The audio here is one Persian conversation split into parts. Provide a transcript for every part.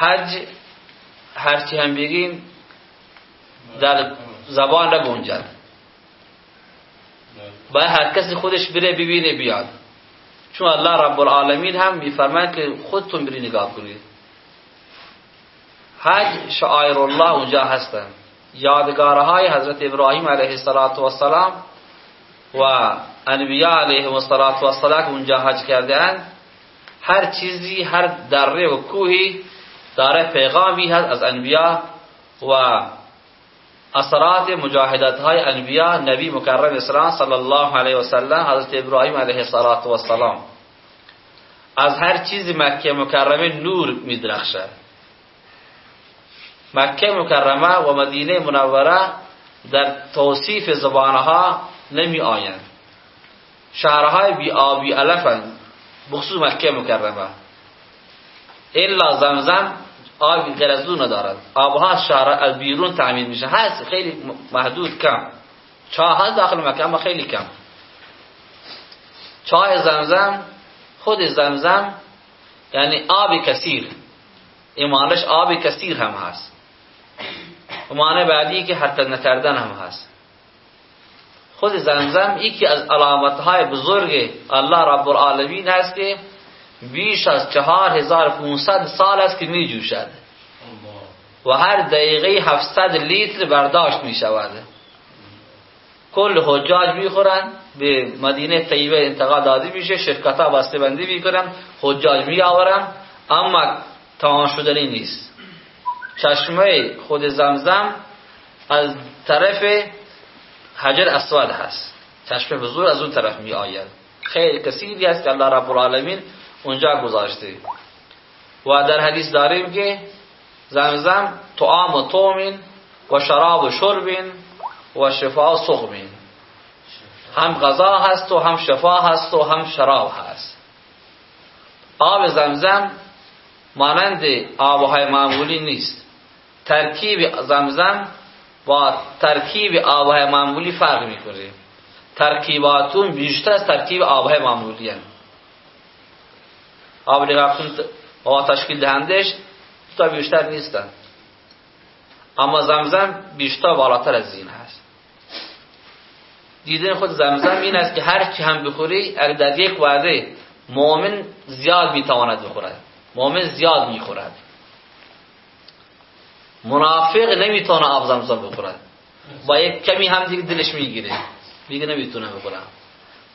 حج هرچی هم بگیم در زبان نگنجد باید هر کسی خودش بره ببینه بیاد. چون الله رب العالمین هم میفرماید که خودتون بری نگاه کنید. حج شعائر الله اونجا هستن. یادگارهای حضرت ابراهیم علیه السلام و انبیاء علیه السلام اونجا حج کرده هر چیزی هر دره و کوهی داره پیغامی هست از انبیاء و اثرات مجاهدت های انبیاء نبی مکرم اسلام صلی الله علیه و سلم حضرت ابراهیم علیه السلام از هر چیزی مکه مکرمه نور میدرخشه. مکه مکرمه و مدینه منوره در توصیف زبانها نمی آیند شهرهای بی آبی علفند بخصوص مکه مکرمه. الا زمزم آب غیر از ندارد آبها شهر از بیرون تعمین میشه. هست خیلی محدود کم. چاه هست داخل مکه اما خیلی کم. چاه زمزم خود زمزم یعنی آب کثیر. ایمانش آب کثیر هم هست. معنی بعدی که حتی نکردن هم هست. خود زمزم یکی از علامتهای بزرگ الله رب العالمین هست که بیش از چهار هزار سال است که می جوشد و هر دقیقه 700 لیتر برداشت می شود کل حجاج می‌خورن به مدینه طیبه انتقال داده میشه شرکت ها بسته بندی می‌کنن حجاج می آورن اما تمام شدنی نیست. چشمه خود زمزم از طرف حجر اسود هست. چشمه بزرگ از اون طرف می آید خیلی کثیری هست که الله رب العالمین اونجا گذاشته و در حدیث داریم که زمزم طعام و طومین و شراب و شربین و شفا و سغمین هم غذا هست و هم شفا هست و هم شراب هست. آب زمزم مانند آبهای معمولی نیست. ترکیب زمزم با ترکیب آبهای معمولی فرق می‌کنه. ترکیباتون بیشتر از ترکیب آبهای معمولی هست آب نگاه و تشکیل دهندش تا بیشتر نیستن. اما زمزم بیشتر بالاتر از این هست. دیدن خود زمزم این است که هر چی هم بخوری اگر در یک وعده مؤمن زیاد می‌تواند بخورد. مؤمن زیاد می‌خورد. منافق نمی‌تونه آب زمزم بخورد با یک کمی هم دیگه دلش می‌گیره. میگه نمی‌تونه بخورم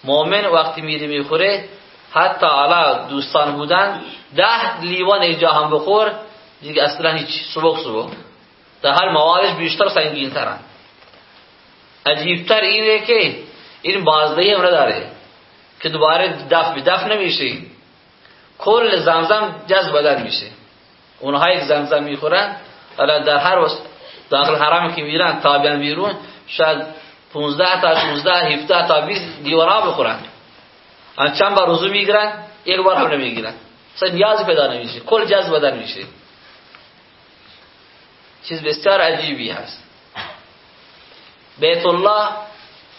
مؤمن وقتی میره می‌خوره حتی علا دوستان بودن ده لیوان اینجا هم بخور دیگه اصلا هیچ سبک سبک. در هر موارش بیشتر سنگین ترن عجیبتر اینه که این بازدهی هم نداره که دوباره دف به دف نمیشه کل زمزم جذب بدن میشه. اونها یک زمزم می‌خورن. حالا در هر وست داخل حرم که میرن تابعا بیرون شاید 15 تا 16 17 تا 20 دیوارا بخورن. چند بار روزو می‌گیرن؟ یک بار هم نمی‌گیرن. اصلا نیاز پیدا نمیشه. کل جذب بدن میشه. چیز بسیار عجیبی هست. بیت الله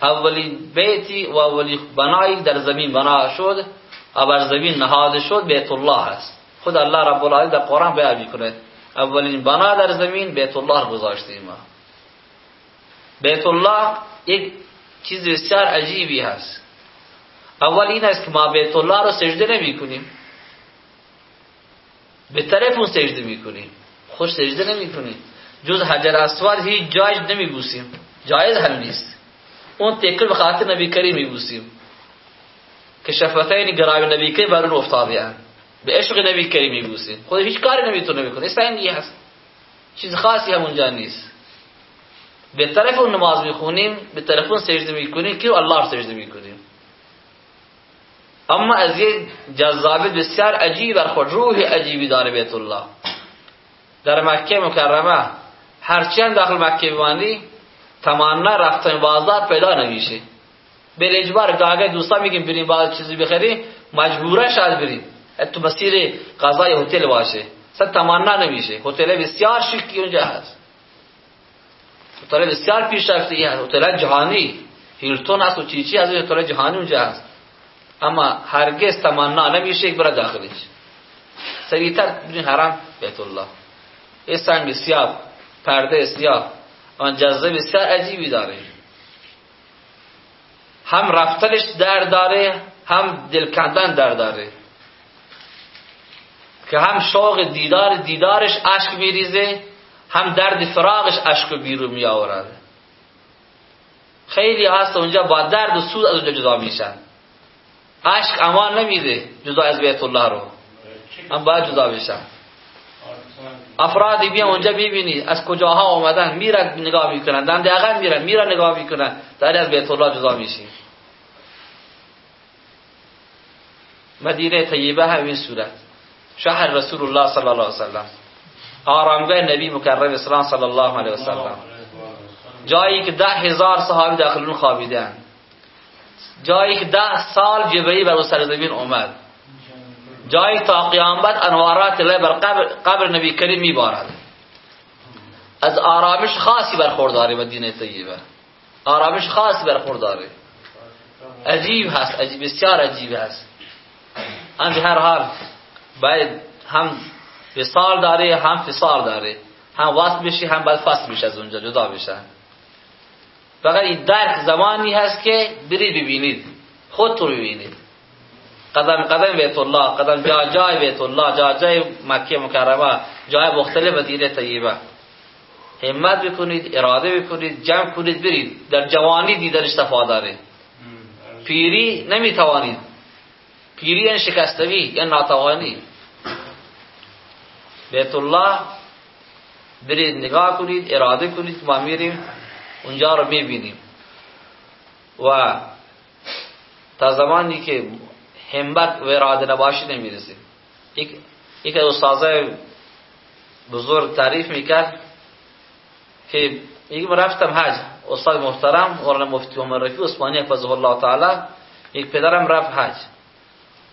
اولی بیتی و اولی بنایی در زمین بنا شد و بر زمین نهاده شد. بیت الله هست. خود الله رب العالمین در قرآن بیان می‌کنه اولین بنا در زمین بیت الله گذاشتیم ما. بیت الله یک چیز بسیار عجیبی هست. اول این است که ما بیت الله رو سجده نمی کنیم. به طرف اون سجده می کنیم. خوش سجده نمی کنیم. جز حجر اسود هیچ جایش نمی بوسیم. جایز هم نیست. اون تکل به خاطر نبی کریم می بوسیم. که شفتین گرای نبی کریم بر اون افتاده به عشق نبی کریم می بوسیم. خود هیچ کاری نمی‌تونه بکنه. این هست. چیز خاصی هم اونجا نیست. به طرف اون نماز می‌خونیم به طرف اون سجده می‌کنیم که الله سجده می‌کنیم اما از یه بسیار عجیب خود روح عجیبی داره بیت الله در مکه مکرمه هرچند داخل مکه بمانی تمانا رفتن بازار پیدا نمیشه به اجبار گاهی دوستا میگیم بریم باز چیزی بخریم مجبوره شاید بریم. تو مسیر غذای هتل باشه. اصلا تمانا نمیشه هتل بسیار شکی اونجا هست هتل بسیار پیشرفته هست. هتل جهانی. هیلتون هست و چی چی از هتل جهانی اونجا هست. اما هرگز تمنا نمیشه یک برای داخلش سریعتر بدون حرم بیت الله یه سنگ سیاه پرده سیاه آن جذب بسیار عجیبی داره هم رفتنش در داره هم دلکندن در داره که هم شوق دیدار دیدارش اشک میریزه هم درد فراغش اشک بیرون آورد خیلی هست اونجا با درد و سود از اونجا جدا میشن اشک امان نمیده جدا از بیت الله رو. هم باید جدا بشن افرادی بیا اونجا ببینی از کجاها آمدن میرن نگاه می‌کنن دم دقیقا میرن میرن نگاه می‌کنن در از بیت الله جدا میشین مدینه طیبه همین صورت. شهر رسول الله صلی الله علیه وسلم. آرامگاه نبی مکرم اسلام صلی الله علیه وسلم. جایی که ده هزار صحابی داخل اون خوابیدن. جایی که ده سال جبرئیل بر سرزمین اومد. جایی تا قیامت انوارات الله بر قبر, قبر نبی کریم میبارد. از آرامش خاصی برخورداره مدینه طیبه. آرامش خاصی برخورداره عجیب هست عجیب بسیار عجیب هست. ان هر حال باید هم فصال داره هم فصال داره هم وصل بشی هم باید فصل بشه از اونجا جدا بشه فقط این درک زمانی هست که برید ببینید خود رو ببینید. قدم قدم بیت الله قدم جای جای بیت الله جای جای مکه مکرمه جای مختلف مدینه طیبه. همت بکنید اراده بکنید جمع کنید برید. در جوانی دیدنش داره. پیری نمی‌توانید. پیری یعنی شکستگی یعنی ناتوانی. بیت الله برید نگاه کنید اراده کنید ما میریم. اونجا رو می‌بینیم. و تا زمانی که همت و اراده نباشی نمی‌رسیم یک استاد بزرگ تعریف می‌کرد که یک رفتم حج. استاد محترم مولانا مفتی عمر رفیع عثمانی حفظه الله تعالی یک پدرم رفت حج.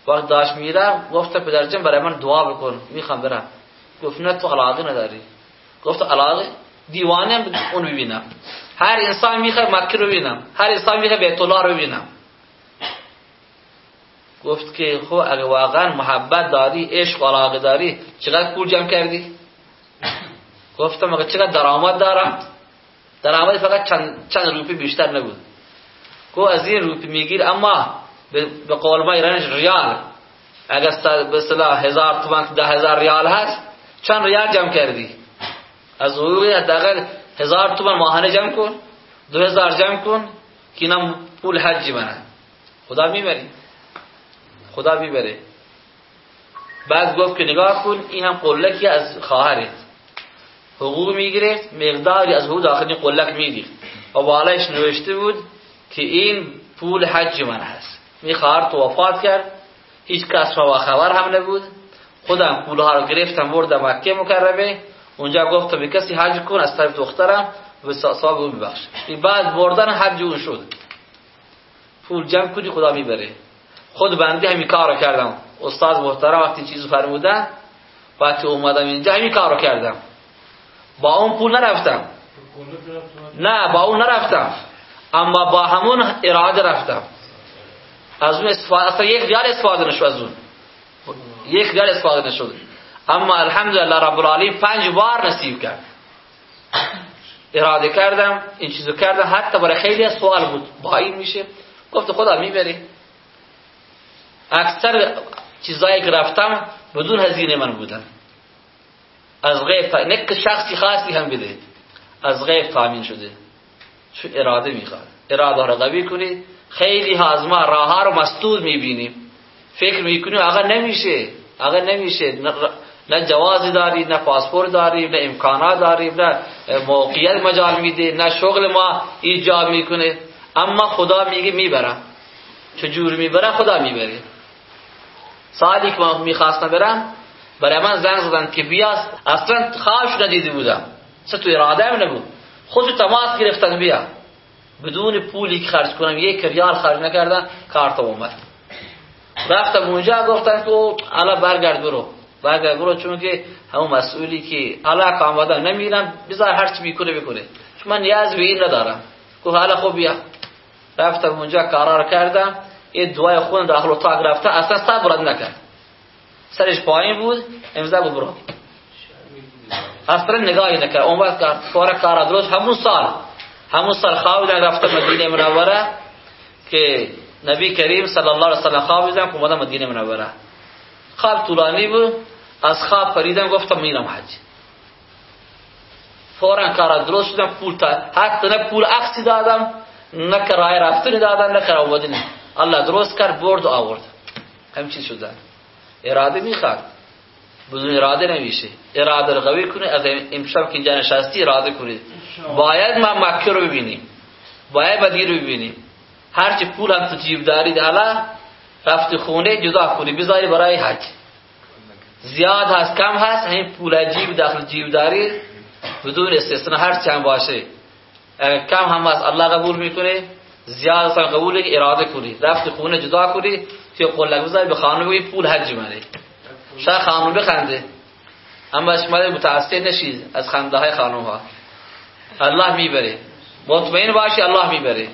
وقت داشت میرم گفت پدرجان برای من دعا بکن می‌خوام برم. گفت نه تو علاقه نداری. گفت علاقه؟ دیوانه اون ببینم هر انسان می‌خواد مکه رو ببینم. هر انسان می‌خواد بیت الله رو ببینم. گفت که خب اگه واقعا محبت داری عشق و علاقه داری چقدر پول جمع کردی؟ گفتم اگه چقدر درآمد دارم؟ درآمد فقط چند چند روپی بیشتر نبود. گفت از این روپی میگیر اما به قول ما ایرانش ریال. اگر به اصطلاح هزار تومان ده هزار ریال هست چند ریال جمع کردی؟ از حقوقی حداقل هزار تومان ماهانه جمع کن دو هزار جمع کن که اینم پول حجی منه خدا می‌بری خدا می‌بره. بعد گفت که نگاه کن این هم قلکی از خواهرت حقوق می‌گیره مقداری از حقوق داخلی قلک میگیر و بالایش نوشته بود که این پول حج من هست. می خواهر تو وفات کرد. هیچ کس و خبر هم نبود. خودم پولها رو گرفتم بردم مکه مکرمه. اونجا گفت به کسی حج کن از طرف دخترم و صاحب اون ببخش. بعد بردن حج اون شد. پول جمع کنی خدا می‌بره. خود بنده همین کار کردم. استاد محترم وقتی چیزو فرمودن وقتی اومدم اینجا همین کار کردم. با اون پول نرفتم. نه با اون نرفتم. اما با همون اراده رفتم. از اون استفاده اصلا یک ریال استفاده نشد از اون. یک ریال استفاده نشد. اما الحمدلله رب العالمین پنج بار نصیب کرد اراده کردم این چیزو کردم حتی برای خیلی سوال بود با این میشه گفت خدا می‌بری اکثر چیزایی که رفتم بدون هزینه من بودن از غیب نک شخصی خاصی هم بده از غیب تامین شده چون اراده می‌خواد اراده رو قوی کنید خیلی ها از ما راه رو مسدود می‌بینیم فکر می‌کنیم آقا نمیشه آقا نمیشه نه جوازی داریم نه پاسپورت داریم نه امکانات داریم نه موقعیت مجال میده نه شغل ما ایجاب می‌کنه. اما خدا میگه می‌برم. چجور می‌بره خدا می‌بره. سالی که من می‌خواستم برم برای من زنگ زدن که بیا اصلا خوابش ندیده بودم. سه تو اراده هم نبود. خود تماس گرفتن بیا. بدون پولی که خرج کنم یک ریال خرج نکردن کارت اومد. رفتم اونجا گفتن تو حالا برگرد برو. برگرد برو چون که همون مسئولی که حالا که آمدن نمیرم بذار هر چی می‌کنه بکنه. چون من نیاز به این ندارم. گفت حالا خوب بیا. رفتم اونجا قرار کردم. یه دعای خون داخل اتاق رفته اصلا صبر نکرد. سرش پایین بود امضا بود برو. اصلا نگاهی نکرد. اون وقت کار کار درست همون سال. همون سال خوابیدن رفته مدینه منوره که نبی کریم صلی الله علیه وسلم خوابیدن که اومدن مدینه منوره. خواب طولانی بود. از خواب پریدن گفتم میرم حج. فورا کار درست شدم پول تا حتی نه پول عکسی دادم. نه کرایه رفتنی دادم نه کرایه آوردنی. الله درست کرد برد و آورد. همچین شدن اراده می‌خواد. بدون اراده نمیشه. اراده رو قوی کنید از امشب که اینجا نشستی اراده کنید باید ما مکه رو ببینیم. باید بدی رو ببینیم. هرچی پول هم تو جیب دارید الا رفت خونه جدا کنی بذاری برای حج. زیاد هست کم هست این پول جیب داخل جیب دارید بدون استثنا هر چند باشه. کم هم هست الله قبول می‌کنه. زیاد اصلا قبول اراده کنی. رفت خونه جدا کنی توی قلق بذاری به خانم پول حج منه شاید خانم بخنده. اما شما متاثر نشید از خنده های خانم ها الله می‌بره. مطمئن باشی الله می‌بره.